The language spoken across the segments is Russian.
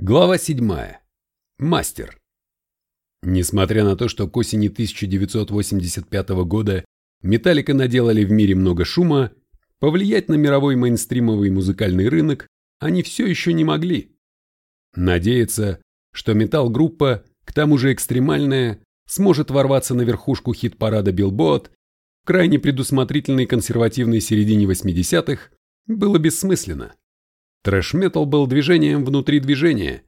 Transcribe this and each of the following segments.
Глава 7. Мастер. Несмотря на то, что к осени 1985 года Металлика наделали в мире много шума, повлиять на мировой мейнстримовый музыкальный рынок они все еще не могли. Надеяться, что металл-группа, к тому же экстремальная, сможет ворваться на верхушку хит-парада Billboard в крайне предусмотрительной консервативной середине 80-х, было бессмысленно. Трэш-метал был движением внутри движения,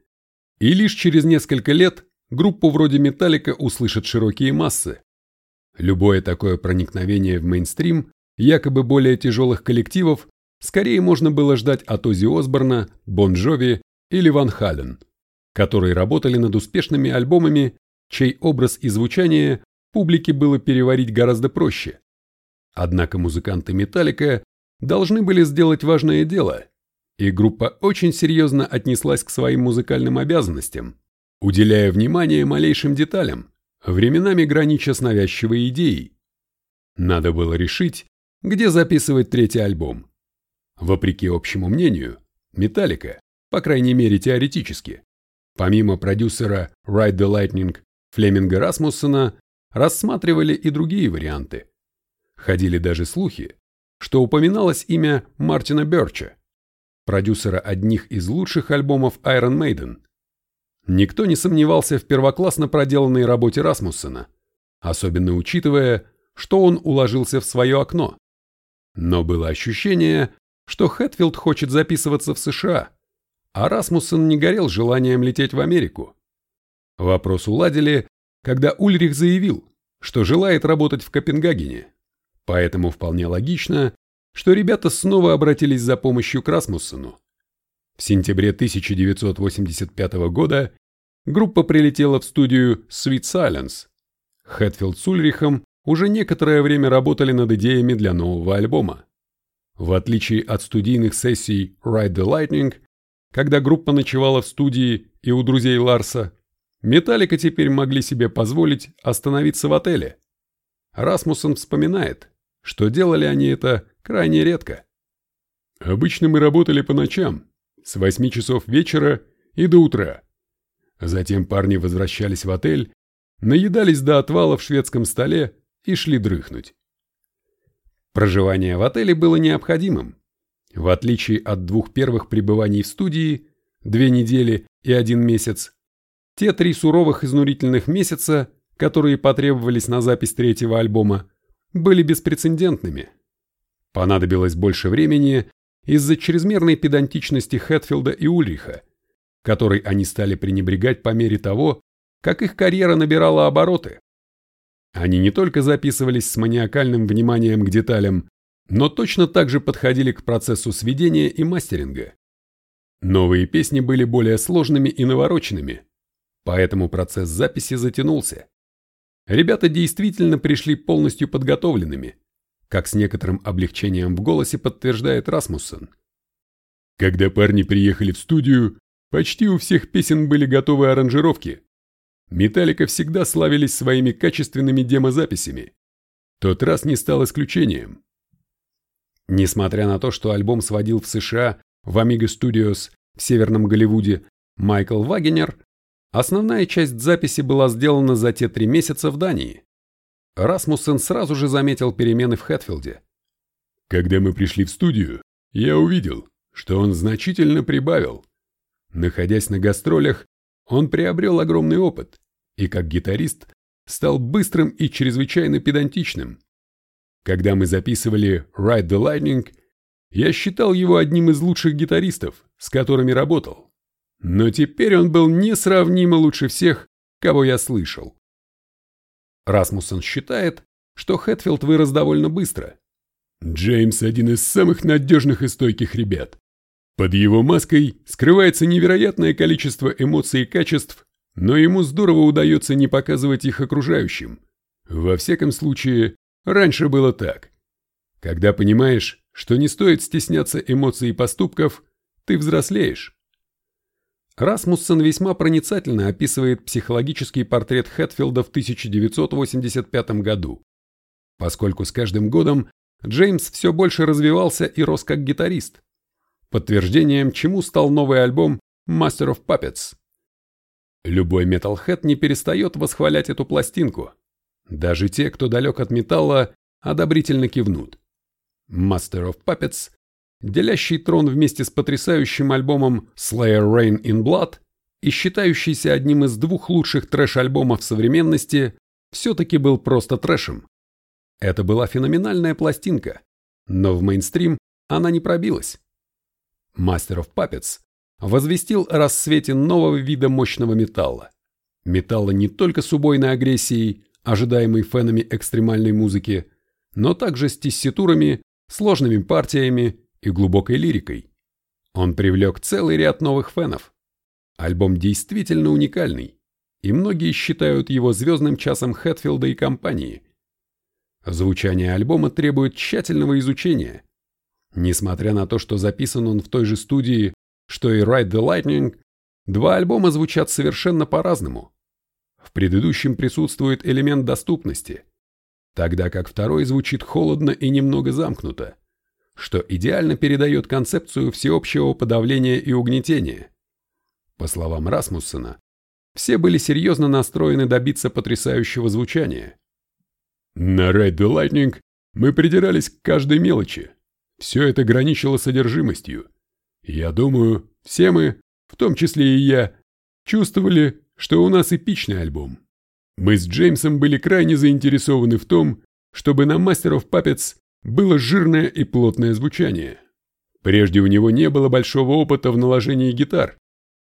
и лишь через несколько лет группу вроде Металлика услышат широкие массы. Любое такое проникновение в мейнстрим якобы более тяжелых коллективов скорее можно было ждать от Оззи Осборна, Бон Джови или Ван Хален, которые работали над успешными альбомами, чей образ и звучание публике было переварить гораздо проще. Однако музыканты Металлика должны были сделать важное дело – и группа очень серьезно отнеслась к своим музыкальным обязанностям, уделяя внимание малейшим деталям, временами гранича с навязчивой идеей. Надо было решить, где записывать третий альбом. Вопреки общему мнению, Металлика, по крайней мере теоретически, помимо продюсера Ride the Lightning Флеминга Расмуссена, рассматривали и другие варианты. Ходили даже слухи, что упоминалось имя Мартина Бёрча, продюсера одних из лучших альбомов Iron Maiden. Никто не сомневался в первоклассно проделанной работе Расмуссена, особенно учитывая, что он уложился в свое окно. Но было ощущение, что Хэтфилд хочет записываться в США, а Расмуссен не горел желанием лететь в Америку. Вопрос уладили, когда Ульрих заявил, что желает работать в Копенгагене, поэтому вполне логично, что ребята снова обратились за помощью к Расмуссену. В сентябре 1985 года группа прилетела в студию Sweet Silence. Хэтфилд с Ульрихом уже некоторое время работали над идеями для нового альбома. В отличие от студийных сессий Ride the Lightning, когда группа ночевала в студии и у друзей Ларса, Металлика теперь могли себе позволить остановиться в отеле. Расмуссен вспоминает, что делали они это крайне редко. Обычно мы работали по ночам, с 8 часов вечера и до утра. Затем парни возвращались в отель, наедались до отвала в шведском столе и шли дрыхнуть. Проживание в отеле было необходимым. В отличие от двух первых пребываний в студии, две недели и один месяц, те три суровых изнурительных месяца, которые потребовались на запись третьего альбома, были беспрецедентными. Понадобилось больше времени из-за чрезмерной педантичности Хэтфилда и Ульриха, которой они стали пренебрегать по мере того, как их карьера набирала обороты. Они не только записывались с маниакальным вниманием к деталям, но точно так же подходили к процессу сведения и мастеринга. Новые песни были более сложными и навороченными, поэтому процесс записи затянулся. Ребята действительно пришли полностью подготовленными – как с некоторым облегчением в голосе подтверждает Расмуссен. Когда парни приехали в студию, почти у всех песен были готовы аранжировки. Металлика всегда славились своими качественными демозаписями. Тот раз не стал исключением. Несмотря на то, что альбом сводил в США в Amiga Studios в Северном Голливуде Майкл Вагенер, основная часть записи была сделана за те три месяца в Дании. Расмуссен сразу же заметил перемены в Хэтфилде. Когда мы пришли в студию, я увидел, что он значительно прибавил. Находясь на гастролях, он приобрел огромный опыт и как гитарист стал быстрым и чрезвычайно педантичным. Когда мы записывали Ride the Lightning, я считал его одним из лучших гитаристов, с которыми работал. Но теперь он был несравнимо лучше всех, кого я слышал. Расмуссен считает, что Хэтфилд вырос довольно быстро. Джеймс один из самых надежных и стойких ребят. Под его маской скрывается невероятное количество эмоций и качеств, но ему здорово удается не показывать их окружающим. Во всяком случае, раньше было так. Когда понимаешь, что не стоит стесняться эмоций и поступков, ты взрослеешь. Расмуссен весьма проницательно описывает психологический портрет Хэтфилда в 1985 году. Поскольку с каждым годом Джеймс все больше развивался и рос как гитарист. Подтверждением чему стал новый альбом Master of Puppets. Любой металлхед не перестает восхвалять эту пластинку. Даже те, кто далек от металла, одобрительно кивнут. Master of Puppets, делящий трон вместе с потрясающим альбомом Slayer Rain in Blood и считающийся одним из двух лучших трэш-альбомов современности, все-таки был просто трэшем. Это была феноменальная пластинка, но в мейнстрим она не пробилась. Master of Puppets возвестил о рассвете нового вида мощного металла. Металла не только с убойной агрессией, ожидаемой фенами экстремальной музыки, но также с тесситурами, сложными партиями и глубокой лирикой. Он привлек целый ряд новых фенов. Альбом действительно уникальный, и многие считают его звездным часом Хэтфилда и компании. Звучание альбома требует тщательного изучения. Несмотря на то, что записан он в той же студии, что и Ride the Lightning, два альбома звучат совершенно по-разному. В предыдущем присутствует элемент доступности, тогда как второй звучит холодно и немного замкнуто, что идеально передает концепцию всеобщего подавления и угнетения. По словам Расмуссена, все были серьезно настроены добиться потрясающего звучания. На Ride the Lightning мы придирались к каждой мелочи. Все это граничило содержимостью. Я думаю, все мы, в том числе и я, чувствовали, что у нас эпичный альбом. Мы с Джеймсом были крайне заинтересованы в том, чтобы на of Puppets было жирное и плотное звучание. Прежде у него не было большого опыта в наложении гитар,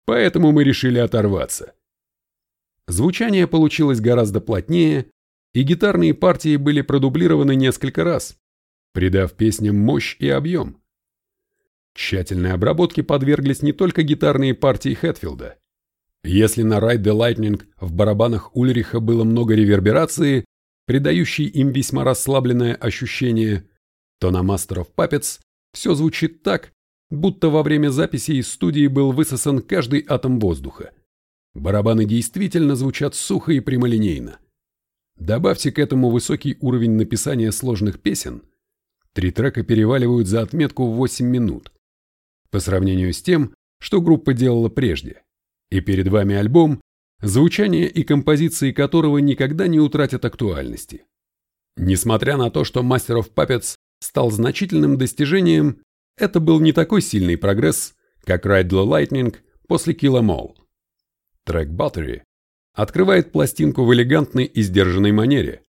поэтому мы решили оторваться. Звучание получилось гораздо плотнее, и гитарные партии были продублированы несколько раз, придав песням мощь и объем. Тщательной обработке подверглись не только гитарные партии Хэтфилда. Если на Ride the Lightning в барабанах Ульриха было много реверберации, придающей им весьма расслабленное ощущение, то на Master of Puppets все звучит так, будто во время записи из студии был высосан каждый атом воздуха. Барабаны действительно звучат сухо и прямолинейно. Добавьте к этому высокий уровень написания сложных песен, три трека переваливают за отметку в 8 минут, по сравнению с тем, что группа делала прежде. И перед вами альбом, звучание и композиции которого никогда не утратят актуальности. Несмотря на то, что Master of Puppets стал значительным достижением, это был не такой сильный прогресс, как Ride the Lightning после Kill Em All. Трек Battery открывает пластинку в элегантной и сдержанной манере.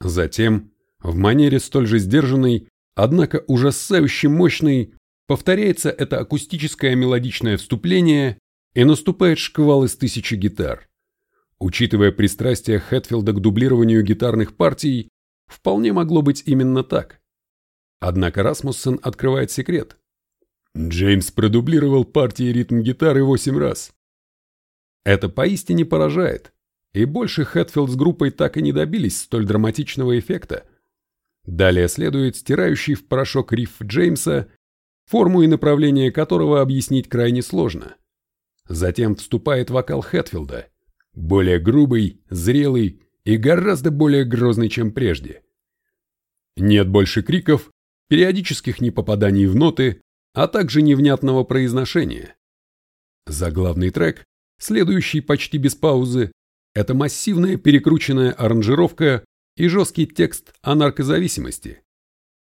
Затем, в манере столь же сдержанной, однако ужасающе мощной, повторяется это акустическое мелодичное вступление и наступает шквал из тысячи гитар. Учитывая пристрастие Хэтфилда к дублированию гитарных партий, вполне могло быть именно так. Однако Расмуссен открывает секрет. Джеймс продублировал партии ритм-гитары восемь раз. Это поистине поражает, и больше Хэтфилд с группой так и не добились столь драматичного эффекта. Далее следует стирающий в порошок риф Джеймса, форму и направление которого объяснить крайне сложно. Затем вступает вокал Хэтфилда, более грубый, зрелый и гораздо более грозный, чем прежде. Нет больше криков, периодических непопаданий в ноты, а также невнятного произношения. Заглавный трек, следующий почти без паузы, это массивная перекрученная аранжировка и жесткий текст о наркозависимости.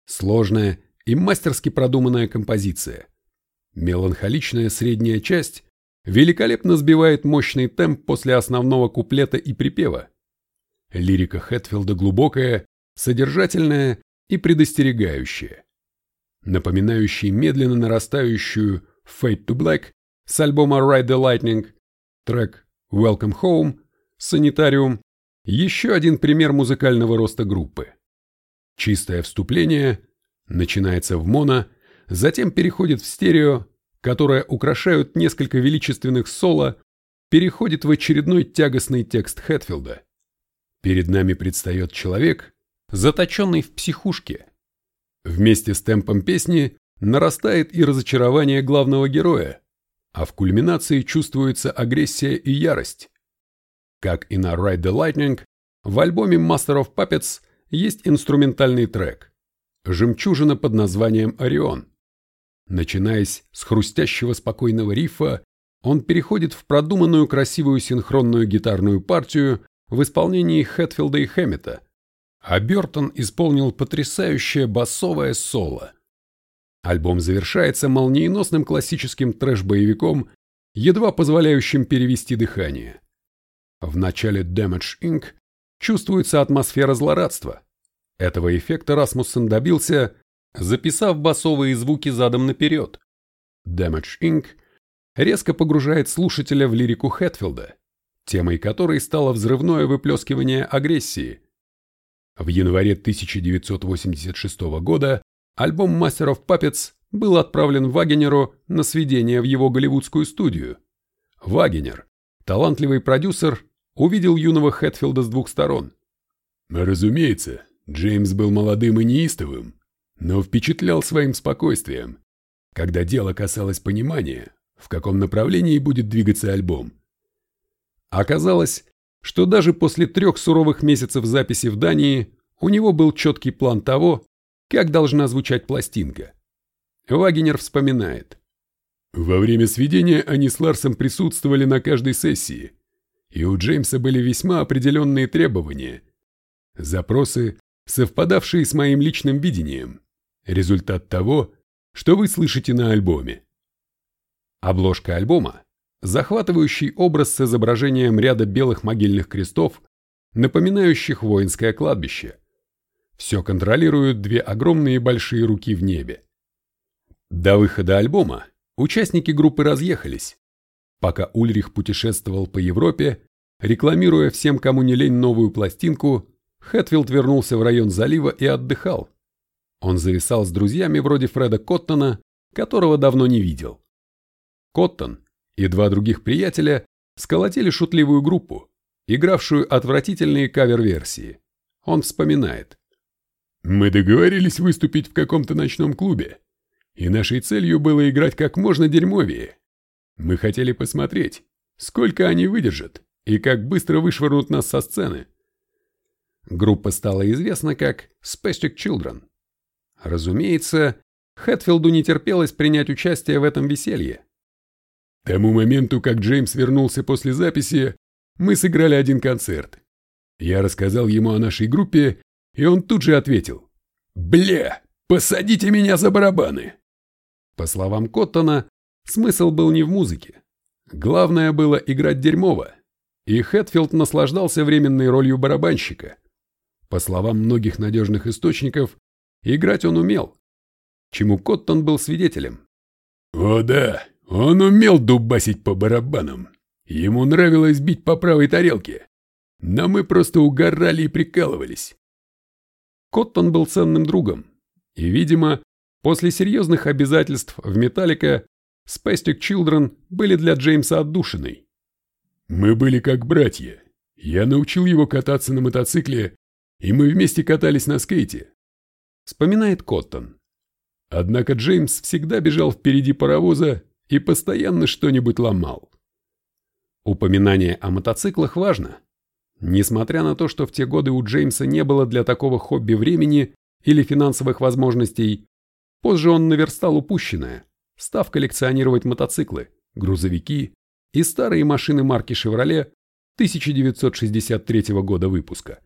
Сложная и мастерски продуманная композиция. Меланхоличная средняя часть великолепно сбивает мощный темп после основного куплета и припева. Лирика Хэтфилда глубокая, содержательная и предостерегающая. Напоминающий медленно нарастающую Fade to Black с альбома Ride the Lightning, трек Welcome Home, Санитариум, еще один пример музыкального роста группы. Чистое вступление начинается в моно, затем переходит в стерео, которое украшают несколько величественных соло, переходит в очередной тягостный текст Хэтфилда. Перед нами предстает человек, заточенный в психушке. Вместе с темпом песни нарастает и разочарование главного героя, а в кульминации чувствуется агрессия и ярость. Как и на Ride the Lightning, в альбоме Master of Puppets есть инструментальный трек «Жемчужина под названием «Орион». Начинаясь с хрустящего спокойного рифа он переходит в продуманную красивую синхронную гитарную партию в исполнении Хэтфилда и Хэммета, а Бертон исполнил потрясающее басовое соло. Альбом завершается молниеносным классическим трэш-боевиком, едва позволяющим перевести дыхание. В начале Damage Inc. чувствуется атмосфера злорадства. Этого эффекта Расмуссен добился, записав басовые звуки задом наперед. Damage Inc. резко погружает слушателя в лирику Хэтфилда, темой которой стало взрывное выплескивание агрессии. В январе 1986 года альбом Master of Puppets был отправлен Вагенеру на сведение в его голливудскую студию. Вагенер, талантливый продюсер, увидел юного Хэтфилда с двух сторон. Разумеется, Джеймс был молодым и неистовым, но впечатлял своим спокойствием, когда дело касалось понимания, в каком направлении будет двигаться альбом. Оказалось, что даже после трех суровых месяцев записи в Дании у него был четкий план того, как должна звучать пластинка. Вагенер вспоминает. Во время сведения они с Ларсом присутствовали на каждой сессии, и у Джеймса были весьма определенные требования. Запросы, совпадавшие с моим личным видением. Результат того, что вы слышите на альбоме. Обложка альбома – захватывающий образ с изображением ряда белых могильных крестов, напоминающих воинское кладбище. Все контролируют две огромные большие руки в небе. До выхода альбома участники группы разъехались, пока Ульрих путешествовал по Европе, рекламируя всем, кому не лень, новую пластинку, Хэтфилд вернулся в район залива и отдыхал. Он зависал с друзьями вроде Фреда Коттона, которого давно не видел. Коттон и два других приятеля сколотили шутливую группу, игравшую отвратительные кавер-версии. Он вспоминает. «Мы договорились выступить в каком-то ночном клубе, и нашей целью было играть как можно дерьмовее. Мы хотели посмотреть, сколько они выдержат и как быстро вышвырнут нас со сцены. Группа стала известна как Spastic Children. Разумеется, Хэтфилду не терпелось принять участие в этом веселье. К тому моменту, как Джеймс вернулся после записи, мы сыграли один концерт. Я рассказал ему о нашей группе, и он тут же ответил. «Бля, посадите меня за барабаны!» По словам Коттона, Смысл был не в музыке. Главное было играть дерьмово, и Хэтфилд наслаждался временной ролью барабанщика. По словам многих надежных источников, играть он умел, чему Коттон был свидетелем. «О да, он умел дубасить по барабанам. Ему нравилось бить по правой тарелке. Но мы просто угорали и прикалывались». Коттон был ценным другом, и, видимо, после серьезных обязательств в «Металлика» Spastic Children были для Джеймса отдушиной. Мы были как братья. Я научил его кататься на мотоцикле, и мы вместе катались на скейте. Вспоминает Коттон. Однако Джеймс всегда бежал впереди паровоза и постоянно что-нибудь ломал. Упоминание о мотоциклах важно. Несмотря на то, что в те годы у Джеймса не было для такого хобби времени или финансовых возможностей, позже он наверстал упущенное став коллекционировать мотоциклы, грузовики и старые машины марки «Шевроле» 1963 года выпуска,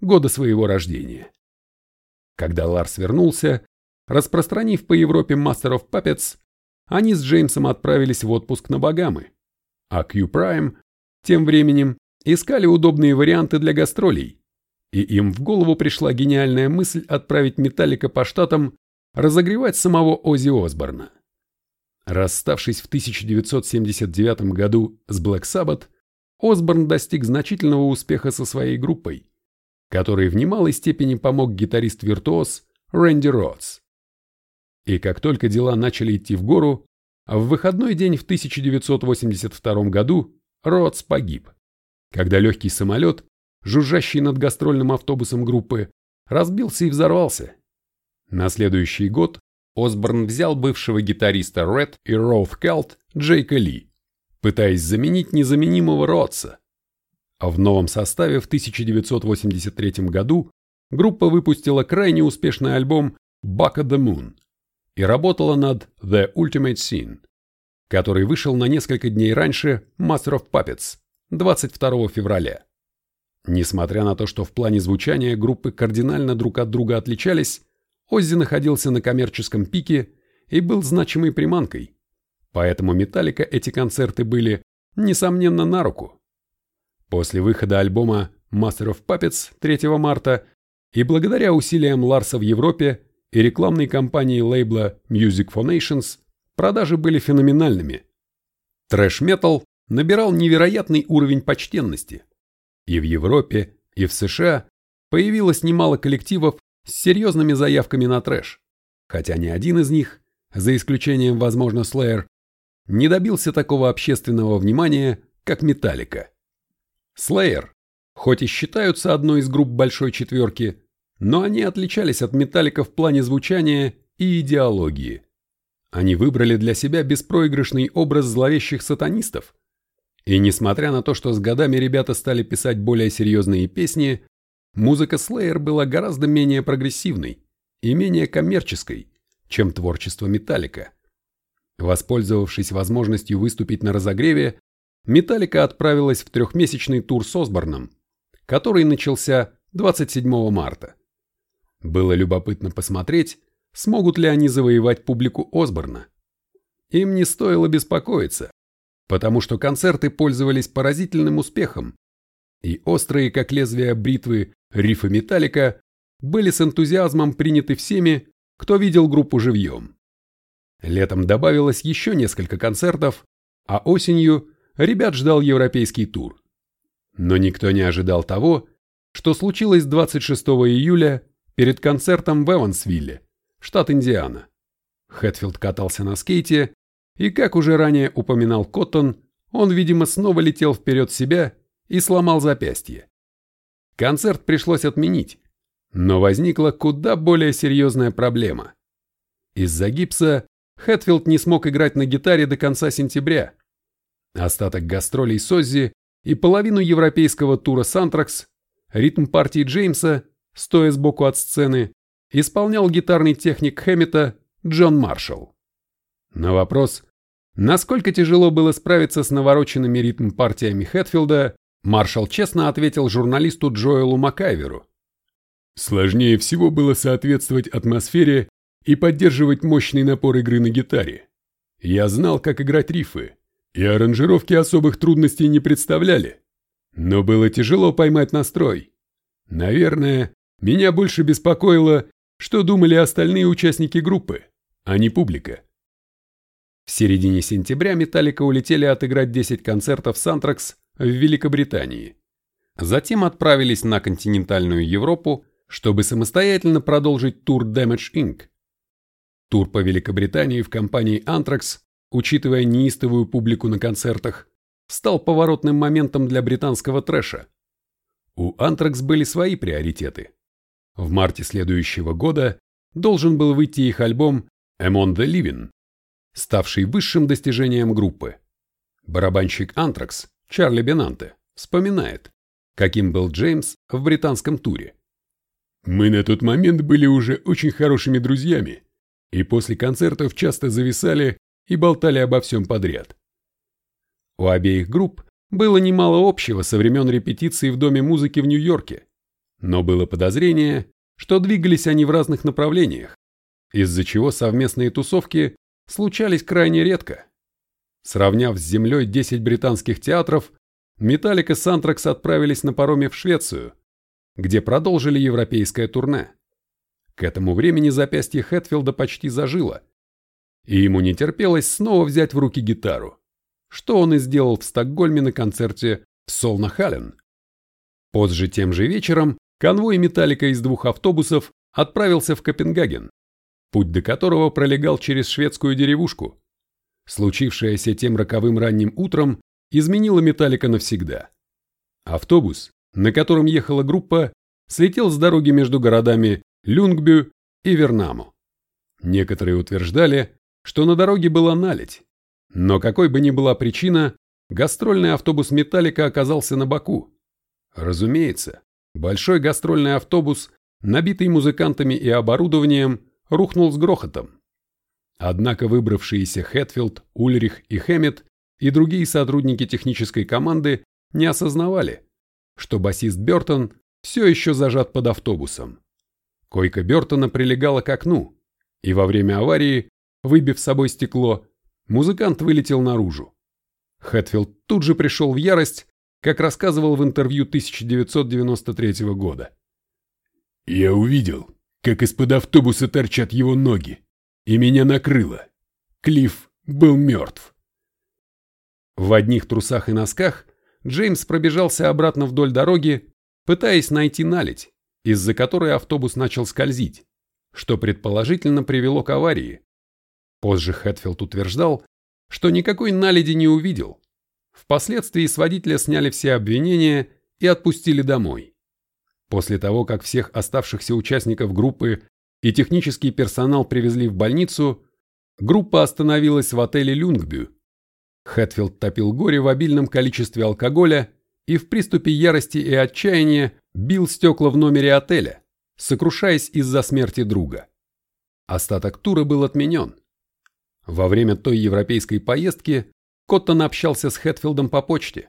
года своего рождения. Когда Ларс вернулся, распространив по Европе Master of Puppets, они с Джеймсом отправились в отпуск на Багамы, а Q-Prime тем временем искали удобные варианты для гастролей, и им в голову пришла гениальная мысль отправить Металлика по штатам разогревать самого Оззи Осборна. Расставшись в 1979 году с Black Sabbath, Осборн достиг значительного успеха со своей группой, которой в немалой степени помог гитарист-виртуоз Рэнди Ротс. И как только дела начали идти в гору, в выходной день в 1982 году Ротс погиб, когда легкий самолет, жужжащий над гастрольным автобусом группы, разбился и взорвался. На следующий год Осборн взял бывшего гитариста Ред и Роуф Келт Джейка Ли, пытаясь заменить незаменимого Ротса. А в новом составе в 1983 году группа выпустила крайне успешный альбом Buck the Moon и работала над The Ultimate Scene, который вышел на несколько дней раньше Master of Puppets, 22 февраля. Несмотря на то, что в плане звучания группы кардинально друг от друга отличались, Оззи находился на коммерческом пике и был значимой приманкой, поэтому Металлика эти концерты были, несомненно, на руку. После выхода альбома Master of Puppets 3 марта и благодаря усилиям Ларса в Европе и рекламной кампании лейбла Music for Nations продажи были феноменальными. Трэш-метал набирал невероятный уровень почтенности. И в Европе, и в США появилось немало коллективов с серьезными заявками на трэш, хотя ни один из них, за исключением, возможно, Slayer, не добился такого общественного внимания, как Металлика. Slayer, хоть и считаются одной из групп Большой Четверки, но они отличались от Металлика в плане звучания и идеологии. Они выбрали для себя беспроигрышный образ зловещих сатанистов. И несмотря на то, что с годами ребята стали писать более серьезные песни, музыка Slayer была гораздо менее прогрессивной и менее коммерческой, чем творчество Металлика. Воспользовавшись возможностью выступить на разогреве, Металлика отправилась в трехмесячный тур с Осборном, который начался 27 марта. Было любопытно посмотреть, смогут ли они завоевать публику Осборна. Им не стоило беспокоиться, потому что концерты пользовались поразительным успехом, и острые, как лезвие бритвы, рифы Металлика были с энтузиазмом приняты всеми, кто видел группу живьем. Летом добавилось еще несколько концертов, а осенью ребят ждал европейский тур. Но никто не ожидал того, что случилось 26 июля перед концертом в Эвансвилле, штат Индиана. Хэтфилд катался на скейте, и, как уже ранее упоминал Коттон, он, видимо, снова летел вперед себя и сломал запястье. Концерт пришлось отменить, но возникла куда более серьезная проблема. Из-за гипса Хэтфилд не смог играть на гитаре до конца сентября. Остаток гастролей Соззи и половину европейского тура Сантракс, ритм партии Джеймса, стоя сбоку от сцены, исполнял гитарный техник Хэммета Джон Маршалл. На вопрос, насколько тяжело было справиться с навороченными ритм-партиями Хэтфилда, Маршалл честно ответил журналисту Джоэлу Макайверу. Сложнее всего было соответствовать атмосфере и поддерживать мощный напор игры на гитаре. Я знал, как играть рифы, и аранжировки особых трудностей не представляли. Но было тяжело поймать настрой. Наверное, меня больше беспокоило, что думали остальные участники группы, а не публика. В середине сентября Металлика улетели отыграть 10 концертов Сантракс в Великобритании. Затем отправились на континентальную Европу, чтобы самостоятельно продолжить тур Damage Inc. Тур по Великобритании в компании Anthrax, учитывая неистовую публику на концертах, стал поворотным моментом для британского трэша. У Anthrax были свои приоритеты. В марте следующего года должен был выйти их альбом «Among the Living», ставший высшим достижением группы. Барабанщик Антракс Чарли Бенанте вспоминает, каким был Джеймс в британском туре. «Мы на тот момент были уже очень хорошими друзьями, и после концертов часто зависали и болтали обо всем подряд. У обеих групп было немало общего со времен репетиции в Доме музыки в Нью-Йорке, но было подозрение, что двигались они в разных направлениях, из-за чего совместные тусовки случались крайне редко. Сравняв с землей 10 британских театров, Металлика с Антракс отправились на пароме в Швецию, где продолжили европейское турне. К этому времени запястье Хэтфилда почти зажило, и ему не терпелось снова взять в руки гитару, что он и сделал в Стокгольме на концерте в Солнахален. Позже тем же вечером Конвой «Металлика» из двух автобусов отправился в Копенгаген, путь до которого пролегал через шведскую деревушку. Случившееся тем роковым ранним утром изменило «Металлика» навсегда. Автобус, на котором ехала группа, слетел с дороги между городами Люнгбю и Вернаму. Некоторые утверждали, что на дороге была наледь, но какой бы ни была причина, гастрольный автобус «Металлика» оказался на боку. Разумеется, Большой гастрольный автобус, набитый музыкантами и оборудованием, рухнул с грохотом. Однако выбравшиеся Хэтфилд, Ульрих и Хэммет и другие сотрудники технической команды не осознавали, что басист Бертон все еще зажат под автобусом. Койка Бертона прилегала к окну, и во время аварии, выбив с собой стекло, музыкант вылетел наружу. Хэтфилд тут же пришел в ярость, как рассказывал в интервью 1993 года. «Я увидел, как из-под автобуса торчат его ноги, и меня накрыло. Клифф был мертв». В одних трусах и носках Джеймс пробежался обратно вдоль дороги, пытаясь найти наледь, из-за которой автобус начал скользить, что предположительно привело к аварии. Позже Хэтфилд утверждал, что никакой наледи не увидел. Впоследствии с водителя сняли все обвинения и отпустили домой. После того, как всех оставшихся участников группы и технический персонал привезли в больницу, группа остановилась в отеле Люнгбю. Хэтфилд топил горе в обильном количестве алкоголя и в приступе ярости и отчаяния бил стекла в номере отеля, сокрушаясь из-за смерти друга. Остаток тура был отменен. Во время той европейской поездки Коттон общался с Хэтфилдом по почте.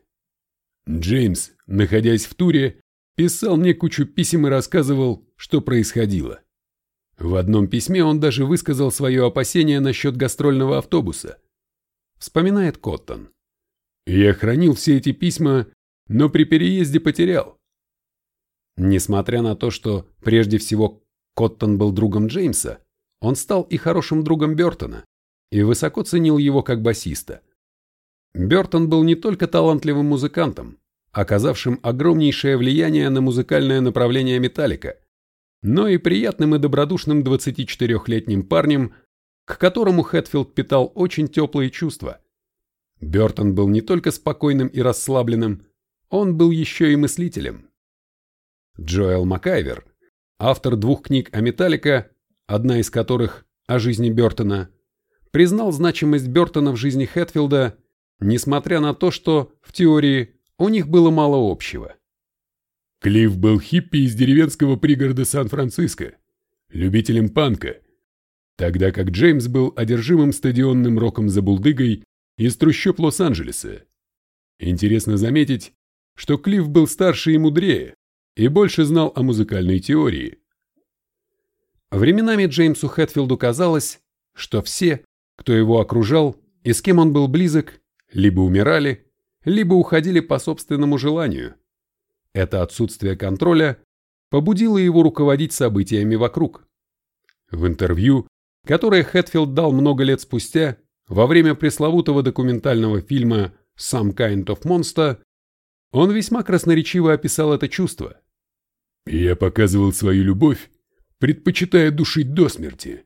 Джеймс, находясь в туре, писал мне кучу писем и рассказывал, что происходило. В одном письме он даже высказал свое опасение насчет гастрольного автобуса. Вспоминает Коттон. Я хранил все эти письма но при переезде потерял. Несмотря на то, что прежде всего Коттон был другом Джеймса, он стал и хорошим другом Бертона и высоко ценил его как басиста. Бертон был не только талантливым музыкантом, оказавшим огромнейшее влияние на музыкальное направление Металлика, но и приятным и добродушным 24-летним парнем, к которому Хэтфилд питал очень теплые чувства. Бертон был не только спокойным и расслабленным, он был еще и мыслителем. Джоэл Макайвер, автор двух книг о Металлика, одна из которых о жизни Бертона, признал значимость Бертона в жизни Хэтфилда, несмотря на то, что, в теории, у них было мало общего. Клифф был хиппи из деревенского пригорода Сан-Франциско, любителем панка, тогда как Джеймс был одержимым стадионным роком за булдыгой из трущоб Лос-Анджелеса. Интересно заметить, что Клифф был старше и мудрее, и больше знал о музыкальной теории. Временами Джеймсу Хэтфилду казалось, что все, кто его окружал и с кем он был близок, либо умирали, либо уходили по собственному желанию. Это отсутствие контроля побудило его руководить событиями вокруг. В интервью, которое Хэтфилд дал много лет спустя, во время пресловутого документального фильма «Some Kind of Monster», он весьма красноречиво описал это чувство. «Я показывал свою любовь, предпочитая душить до смерти.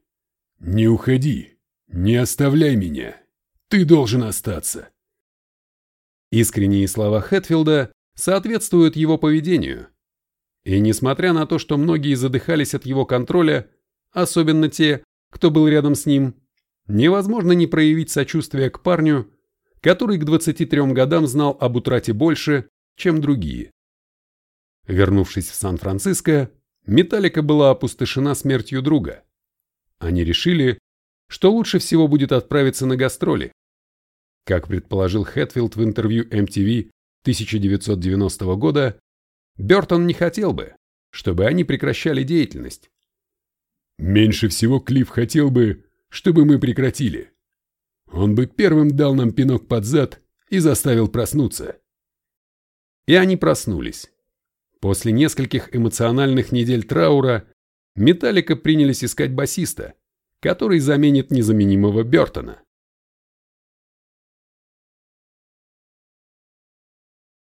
Не уходи, не оставляй меня, ты должен остаться». Искренние слова Хэтфилда соответствуют его поведению. И несмотря на то, что многие задыхались от его контроля, особенно те, кто был рядом с ним, невозможно не проявить сочувствие к парню, который к 23 годам знал об утрате больше, чем другие. Вернувшись в Сан-Франциско, Металлика была опустошена смертью друга. Они решили, что лучше всего будет отправиться на гастроли. Как предположил Хэтфилд в интервью MTV 1990 года, Бертон не хотел бы, чтобы они прекращали деятельность. «Меньше всего Клифф хотел бы, чтобы мы прекратили. Он бы первым дал нам пинок под зад и заставил проснуться. И они проснулись. После нескольких эмоциональных недель траура Металлика принялись искать басиста, который заменит незаменимого Бертона.